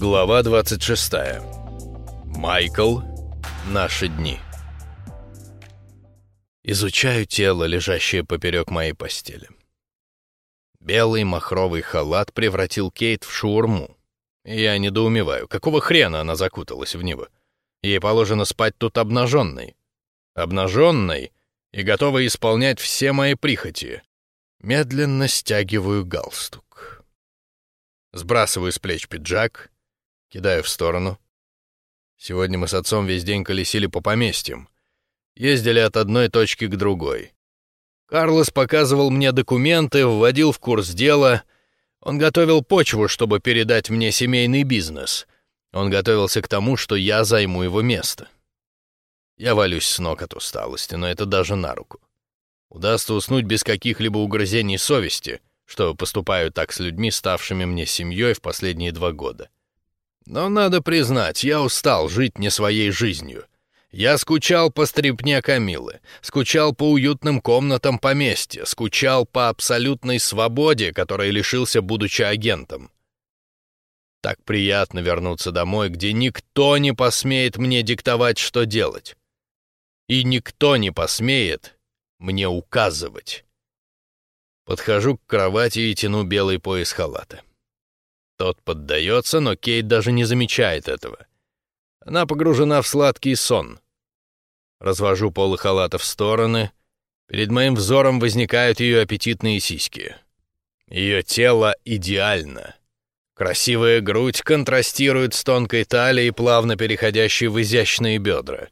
Глава 26. Майкл. Наши дни. Изучаю тело, лежащее поперек моей постели. Белый махровый халат превратил Кейт в шаурму. Я недоумеваю, какого хрена она закуталась в него? Ей положено спать тут обнаженной. Обнаженной и готовой исполнять все мои прихоти. Медленно стягиваю галстук. Сбрасываю с плеч пиджак, кидаю в сторону. Сегодня мы с отцом весь день колесили по поместьям. Ездили от одной точки к другой. Карлос показывал мне документы, вводил в курс дела. Он готовил почву, чтобы передать мне семейный бизнес. Он готовился к тому, что я займу его место. Я валюсь с ног от усталости, но это даже на руку. Удастся уснуть без каких-либо угрызений совести, что поступаю так с людьми, ставшими мне семьей в последние два года. Но надо признать, я устал жить не своей жизнью. Я скучал по стрипне Камилы, скучал по уютным комнатам поместья, скучал по абсолютной свободе, которой лишился, будучи агентом. Так приятно вернуться домой, где никто не посмеет мне диктовать, что делать. И никто не посмеет мне указывать. Подхожу к кровати и тяну белый пояс халата. Тот поддается, но Кейт даже не замечает этого. Она погружена в сладкий сон. Развожу полы халата в стороны. Перед моим взором возникают ее аппетитные сиськи. Ее тело идеально. Красивая грудь контрастирует с тонкой талией, плавно переходящей в изящные бедра.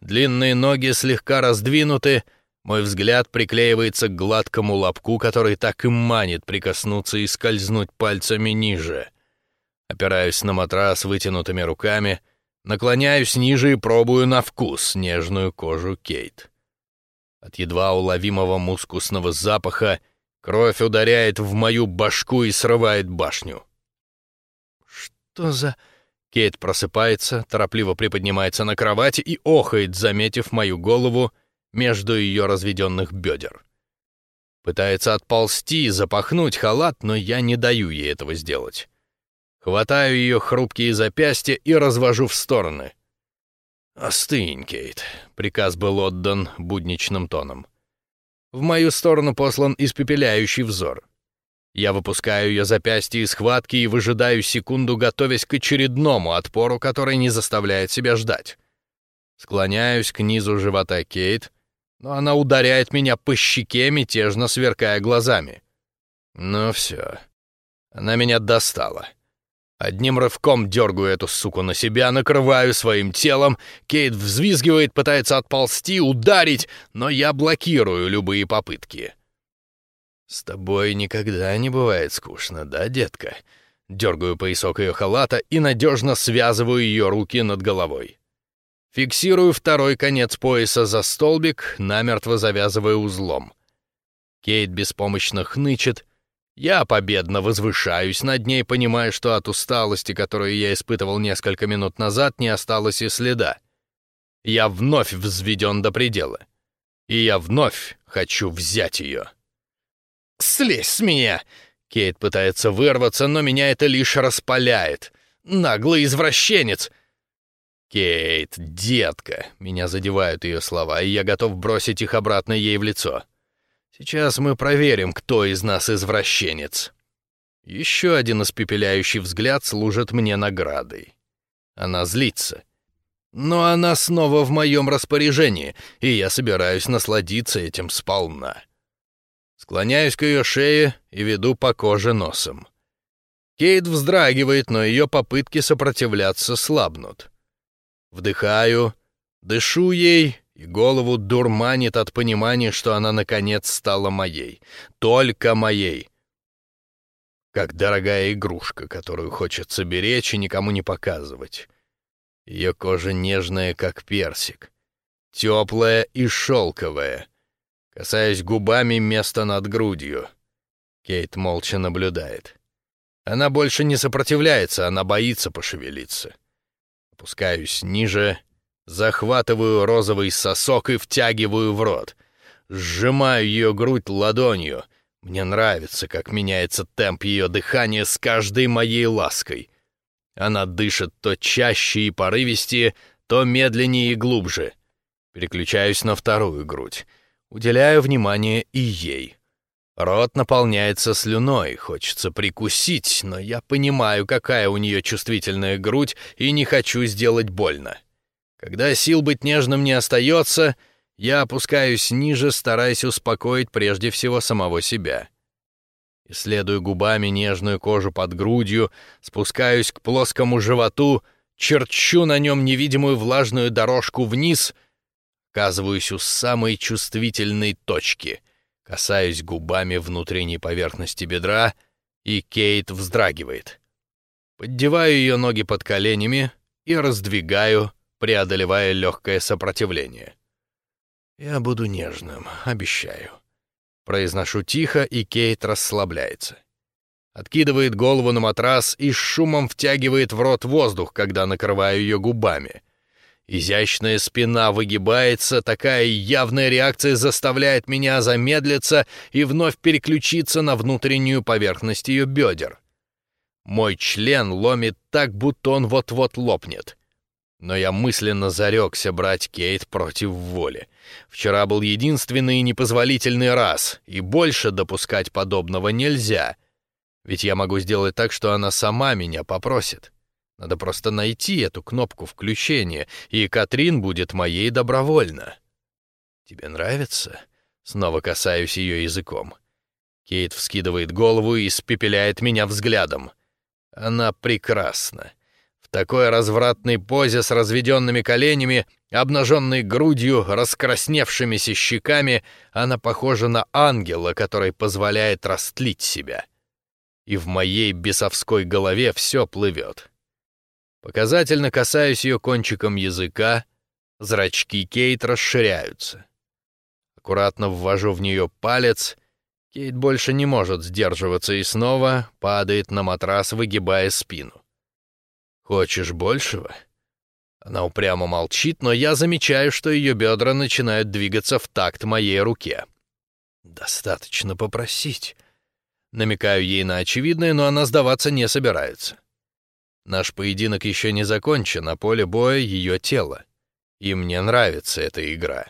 Длинные ноги слегка раздвинуты — мой взгляд приклеивается к гладкому лобку, который так и манит прикоснуться и скользнуть пальцами ниже. Опираюсь на матрас вытянутыми руками, наклоняюсь ниже и пробую на вкус нежную кожу Кейт. От едва уловимого мускусного запаха кровь ударяет в мою башку и срывает башню. «Что за...» Кейт просыпается, торопливо приподнимается на кровати и охает, заметив мою голову — между ее разведенных бедер. Пытается отползти, запахнуть халат, но я не даю ей этого сделать. Хватаю ее хрупкие запястья и развожу в стороны. «Остынь, Кейт», — приказ был отдан будничным тоном. В мою сторону послан испепеляющий взор. Я выпускаю ее запястье из схватки и выжидаю секунду, готовясь к очередному отпору, который не заставляет себя ждать. Склоняюсь к низу живота Кейт, но она ударяет меня по щеке, мятежно сверкая глазами. Ну все, она меня достала. Одним рывком дергаю эту суку на себя, накрываю своим телом. Кейт взвизгивает, пытается отползти, ударить, но я блокирую любые попытки. «С тобой никогда не бывает скучно, да, детка?» Дергаю поясок ее халата и надежно связываю ее руки над головой. Фиксирую второй конец пояса за столбик, намертво завязывая узлом. Кейт беспомощно хнычет. Я победно возвышаюсь над ней, понимая, что от усталости, которую я испытывал несколько минут назад, не осталось и следа. Я вновь взведен до предела. И я вновь хочу взять ее. «Слезь с меня!» Кейт пытается вырваться, но меня это лишь распаляет. Наглый извращенец! «Кейт, детка!» — меня задевают ее слова, и я готов бросить их обратно ей в лицо. «Сейчас мы проверим, кто из нас извращенец». Еще один испепеляющий взгляд служит мне наградой. Она злится. Но она снова в моем распоряжении, и я собираюсь насладиться этим сполна. Склоняюсь к ее шее и веду по коже носом. Кейт вздрагивает, но ее попытки сопротивляться слабнут. Вдыхаю, дышу ей, и голову дурманит от понимания, что она наконец стала моей. Только моей. Как дорогая игрушка, которую хочется беречь и никому не показывать. Ее кожа нежная, как персик. Теплая и шелковая. Касаясь губами места над грудью. Кейт молча наблюдает. Она больше не сопротивляется, она боится пошевелиться. Опускаюсь ниже, захватываю розовый сосок и втягиваю в рот. Сжимаю ее грудь ладонью. Мне нравится, как меняется темп ее дыхания с каждой моей лаской. Она дышит то чаще и порывистее, то медленнее и глубже. Переключаюсь на вторую грудь. Уделяю внимание и ей. Рот наполняется слюной, хочется прикусить, но я понимаю, какая у нее чувствительная грудь, и не хочу сделать больно. Когда сил быть нежным не остается, я опускаюсь ниже, стараясь успокоить прежде всего самого себя. Исследую губами нежную кожу под грудью, спускаюсь к плоскому животу, черчу на нем невидимую влажную дорожку вниз, оказываюсь у самой чувствительной точки — Касаюсь губами внутренней поверхности бедра, и Кейт вздрагивает. Поддеваю ее ноги под коленями и раздвигаю, преодолевая легкое сопротивление. «Я буду нежным, обещаю». Произношу тихо, и Кейт расслабляется. Откидывает голову на матрас и с шумом втягивает в рот воздух, когда накрываю ее губами. Изящная спина выгибается, такая явная реакция заставляет меня замедлиться и вновь переключиться на внутреннюю поверхность ее бедер. Мой член ломит так, будто он вот-вот лопнет. Но я мысленно зарекся брать Кейт против воли. Вчера был единственный и непозволительный раз, и больше допускать подобного нельзя. Ведь я могу сделать так, что она сама меня попросит. Надо просто найти эту кнопку включения, и Катрин будет моей добровольно. Тебе нравится? Снова касаюсь ее языком. Кейт вскидывает голову и испепеляет меня взглядом. Она прекрасна. В такой развратной позе с разведенными коленями, обнаженной грудью, раскрасневшимися щеками, она похожа на ангела, который позволяет растлить себя. И в моей бесовской голове все плывет. Показательно касаюсь ее кончиком языка, зрачки Кейт расширяются. Аккуратно ввожу в нее палец, Кейт больше не может сдерживаться и снова падает на матрас, выгибая спину. «Хочешь большего?» Она упрямо молчит, но я замечаю, что ее бедра начинают двигаться в такт моей руке. «Достаточно попросить». Намекаю ей на очевидное, но она сдаваться не собирается. Наш поединок еще не закончен, на поле боя ее тело. И мне нравится эта игра.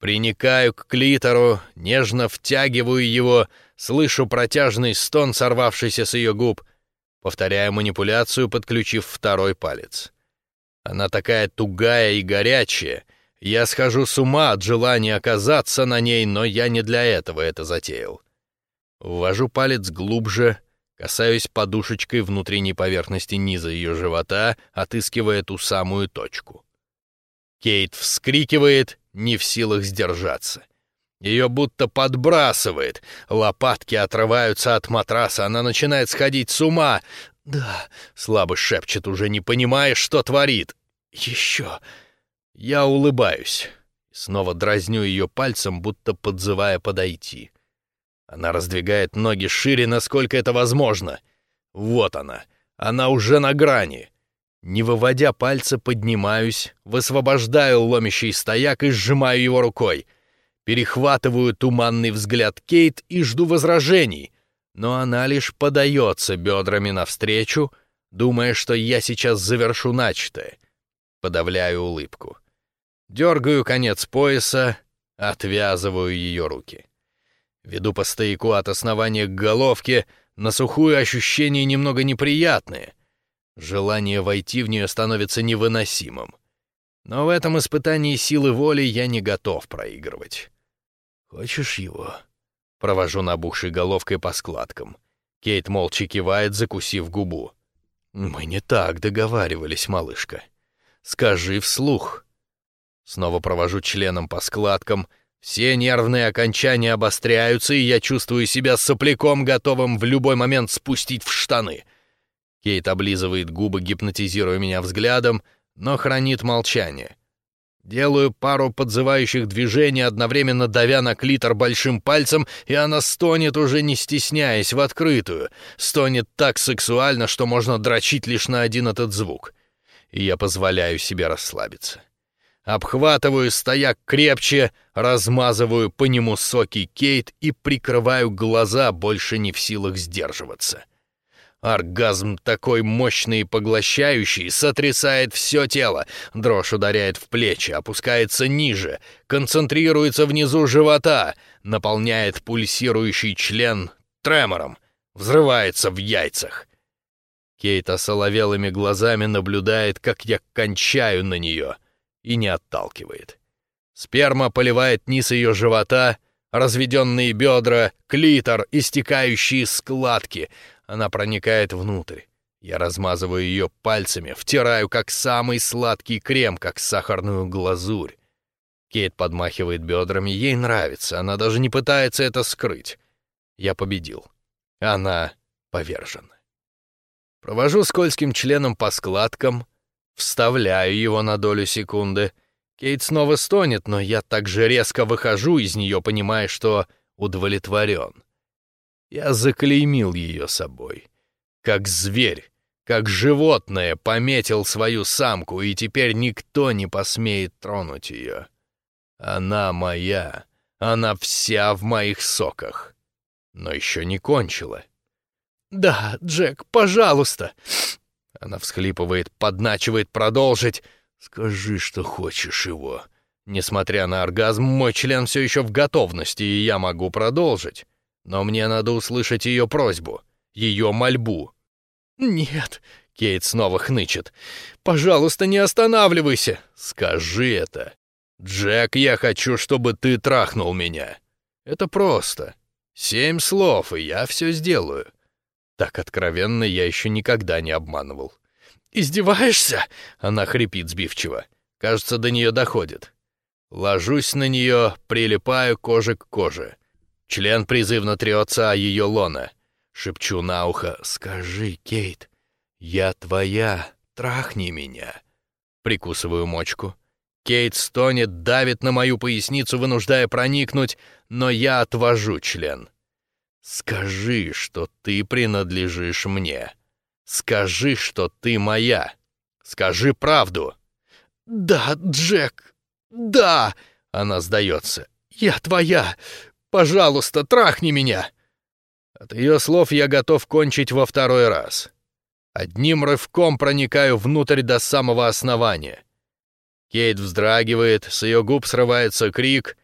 Приникаю к клитору, нежно втягиваю его, слышу протяжный стон, сорвавшийся с ее губ, повторяю манипуляцию, подключив второй палец. Она такая тугая и горячая. Я схожу с ума от желания оказаться на ней, но я не для этого это затеял. Ввожу палец глубже, Касаюсь подушечкой внутренней поверхности низа ее живота, отыскивая ту самую точку. Кейт вскрикивает, не в силах сдержаться. Ее будто подбрасывает, лопатки отрываются от матраса, она начинает сходить с ума. «Да», — слабо шепчет, уже не понимая, что творит. «Еще». Я улыбаюсь. Снова дразню ее пальцем, будто подзывая подойти. Она раздвигает ноги шире, насколько это возможно. Вот она. Она уже на грани. Не выводя пальца, поднимаюсь, высвобождаю ломящий стояк и сжимаю его рукой. Перехватываю туманный взгляд Кейт и жду возражений, но она лишь подается бедрами навстречу, думая, что я сейчас завершу начатое. Подавляю улыбку. Дергаю конец пояса, отвязываю ее руки. Веду по стояку от основания к головке, на сухую ощущения немного неприятные. Желание войти в нее становится невыносимым. Но в этом испытании силы воли я не готов проигрывать. «Хочешь его?» Провожу набухшей головкой по складкам. Кейт молча кивает, закусив губу. «Мы не так договаривались, малышка. Скажи вслух». Снова провожу членом по складкам, все нервные окончания обостряются, и я чувствую себя сопляком, готовым в любой момент спустить в штаны. Кейт облизывает губы, гипнотизируя меня взглядом, но хранит молчание. Делаю пару подзывающих движений, одновременно давя на клитор большим пальцем, и она стонет, уже не стесняясь, в открытую. Стонет так сексуально, что можно дрочить лишь на один этот звук. И я позволяю себе расслабиться. Обхватываю стояк крепче, размазываю по нему соки Кейт и прикрываю глаза, больше не в силах сдерживаться. Оргазм такой мощный и поглощающий, сотрясает все тело, дрожь ударяет в плечи, опускается ниже, концентрируется внизу живота, наполняет пульсирующий член тремором, взрывается в яйцах. Кейт осоловелыми глазами наблюдает, как я кончаю на нее, и не отталкивает. Сперма поливает низ ее живота, разведенные бедра, клитор, истекающие складки — она проникает внутрь. Я размазываю ее пальцами, втираю как самый сладкий крем, как сахарную глазурь. Кейт подмахивает бедрами, ей нравится, она даже не пытается это скрыть. Я победил. Она повержена. Провожу скользким членом по складкам, вставляю его на долю секунды. Кейт снова стонет, но я так же резко выхожу из нее, понимая, что удовлетворен. Я заклеймил ее собой. Как зверь, как животное пометил свою самку, и теперь никто не посмеет тронуть ее. Она моя, она вся в моих соках. Но еще не кончила. «Да, Джек, пожалуйста!» Она всхлипывает, подначивает продолжить. «Скажи, что хочешь его». Несмотря на оргазм, мой член все еще в готовности, и я могу продолжить. Но мне надо услышать ее просьбу, ее мольбу. «Нет», — Кейт снова хнычет, — «пожалуйста, не останавливайся». «Скажи это. Джек, я хочу, чтобы ты трахнул меня. Это просто. Семь слов, и я все сделаю». Так откровенно я еще никогда не обманывал. «Издеваешься?» — она хрипит сбивчиво. Кажется, до нее доходит. Ложусь на нее, прилипаю кожи к коже. Член призывно трется о ее лона. Шепчу на ухо «Скажи, Кейт, я твоя, трахни меня». Прикусываю мочку. Кейт стонет, давит на мою поясницу, вынуждая проникнуть, но я отвожу член. «Скажи, что ты принадлежишь мне. Скажи, что ты моя. Скажи правду». «Да, Джек, да!» — она сдается. «Я твоя. Пожалуйста, трахни меня!» От ее слов я готов кончить во второй раз. Одним рывком проникаю внутрь до самого основания. Кейт вздрагивает, с ее губ срывается крик.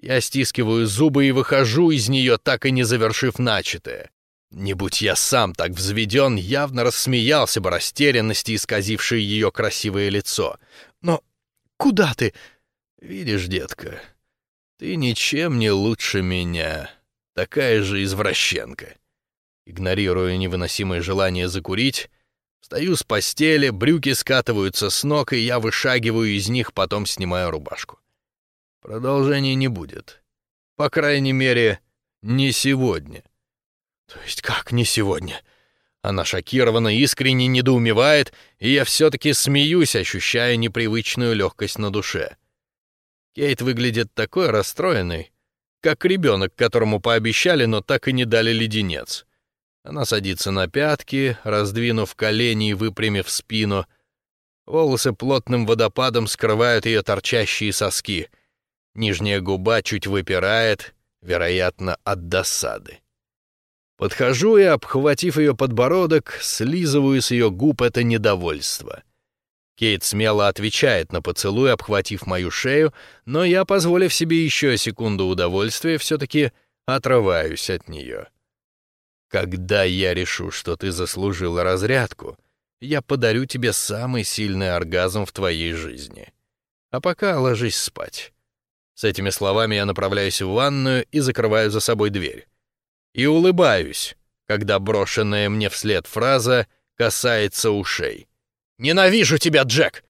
Я стискиваю зубы и выхожу из нее, так и не завершив начатое. Не будь я сам так взведен, явно рассмеялся бы растерянности, исказившей ее красивое лицо. «Но куда ты?» «Видишь, детка, ты ничем не лучше меня. Такая же извращенка. Игнорируя невыносимое желание закурить, встаю с постели, брюки скатываются с ног, и я вышагиваю из них, потом снимаю рубашку. Продолжения не будет. По крайней мере, не сегодня. То есть как не сегодня? Она шокирована, искренне недоумевает, и я все-таки смеюсь, ощущая непривычную легкость на душе. Кейт выглядит такой расстроенной, как ребенок, которому пообещали, но так и не дали леденец. Она садится на пятки, раздвинув колени и выпрямив спину. Волосы плотным водопадом скрывают ее торчащие соски. Нижняя губа чуть выпирает, вероятно, от досады. Подхожу и, обхватив ее подбородок, слизываю с ее губ это недовольство. Кейт смело отвечает на поцелуй, обхватив мою шею, но я, позволив себе еще секунду удовольствия, все-таки отрываюсь от нее. Когда я решу, что ты заслужила разрядку, я подарю тебе самый сильный оргазм в твоей жизни. А пока ложись спать. С этими словами я направляюсь в ванную и закрываю за собой дверь. И улыбаюсь, когда брошенная мне вслед фраза касается ушей. «Ненавижу тебя, Джек!